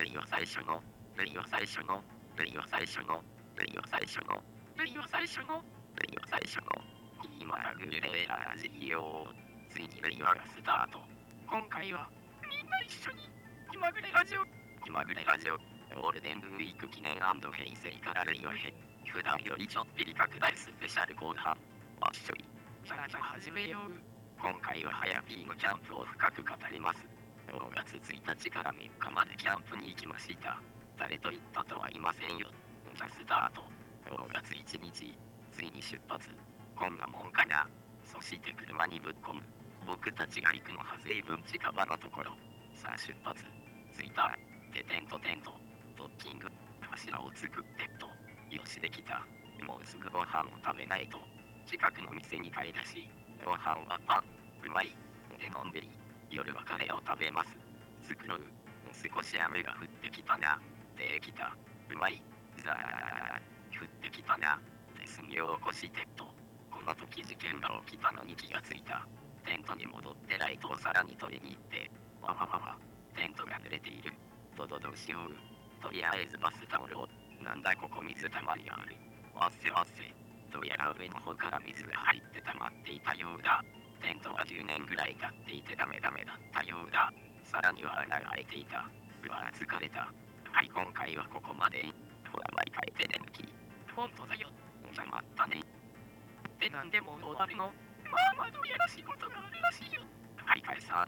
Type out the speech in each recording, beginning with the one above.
ルリを最初の、ルリを最初の、ルリを最初の、ルリを最初の、ルリを最初の、ルリを最初の、今グレーラジオついにルリワがスタート。今回は、みんな一緒に、気まぐれラジオ、気まぐれラジオ、ゴールデンウィーク記念平成からルリワへ、普段よりちょっぴり拡大スペシャル後半、わっしょい、じゃあじゃあ始めよう。今回は早ピーのキャンプを深く語ります。5月1日から3日までキャンプに行きました。誰と行ったとは言いませんよ。じゃあスタート。5月1日、ついに出発。こんなもんかな。そして車にぶっ込む。僕たちが行くのは随分近場のところ。さあ出発。着いた。で、テントテント。ドッキング。柱を作ってっと。よしできた。もうすぐご飯を食べないと。近くの店に買い出し。ご飯はパン。うまい。で、のんびり。夜はカレーを食べます。作ろう。少し雨が降ってきたな。できた。うまい。ザー。降ってきたな。で、炭を起こしてと。この時事件が起きたのに気がついた。テントに戻ってライトをさらに取りに行って。わわわわ。テントが濡れている。どどどうしよう。とりあえずバスタオルを。なんだここ水たまりがある。わっせわっせ。どうやら上の方から水が入って溜まっていたようだ。テントは10年ぐらい経っていてダメダメだったようだ。さらには穴が開いていた。うわ、疲れた。はい、今回はここまで。ほら、毎回手抜き。ほんとだよ。じゃまったね。で、なんでもう終わるのまあまあ、どうやら仕事があるらしいよ。はい、解散。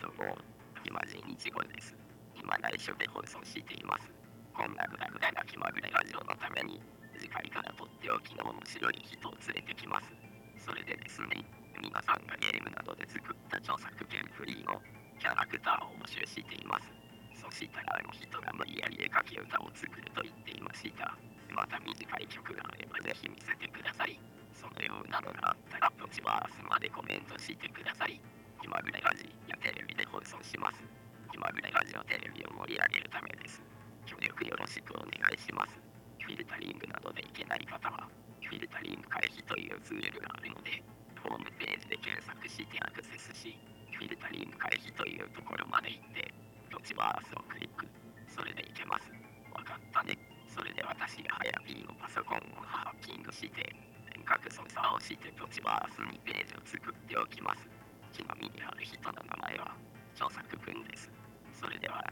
どうも、暇人一号です。今内緒で放送しています。こんなぐだぐだな気まぐれラジオのために、次回からとっておきの面白い人を連れてきます。それでですね、皆さんがゲームなどで作った著作権フリーのキャラクターを募集しています。そしたらあの人が無理やり絵描き歌を作ると言っていました。また短い曲があればぜひ見せてください。そのようなのがあったら、プチバースまでコメントしてください。気まぐれラジやテレビで放送します。気まぐれラジオテレビを盛り上げるためです。協力よろしくお願いします。フィルタリングなどでいけない方は、フィルタリング回避というツールがあるので、ホームページで検索してアクセスし、フィルタリング回避というところまで行って、ロチバースをクリック。それでいけます。わかったね。それで私が早 P のパソコンをハッキングして、遠隔操作をしてロチバースにページを作っておきます。ちなみにある人の名前は、著作くんです。それでは、